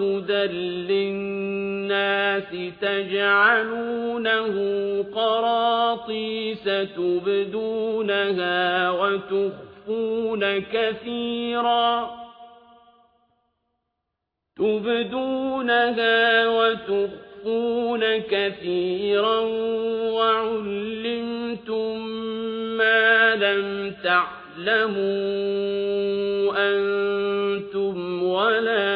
وهدى للناس تجعلونه قراطيس تبدونها وتخفون كثيرا تبدونها وتخفون كثيرا وعلمتم ما لم تعلموا أنتم ولا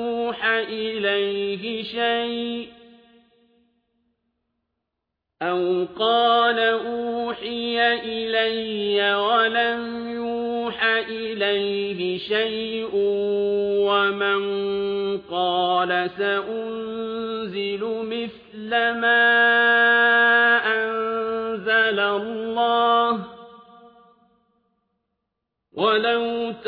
إليه شيء أو قال أوحي إلي ولم يوح إليه شيء ومن قال سأنزل مثل ما أنزل الله ولو إذ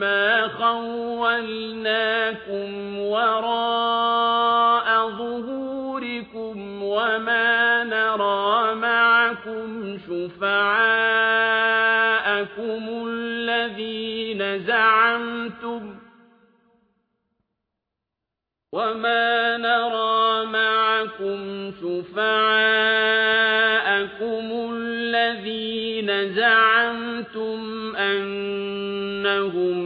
ما خولناكم وراء ظهوركم وما نرى معكم شفعاءكم الذين زعمتم وما نرى معكم شفعاءكم الذين زعمتم أنهم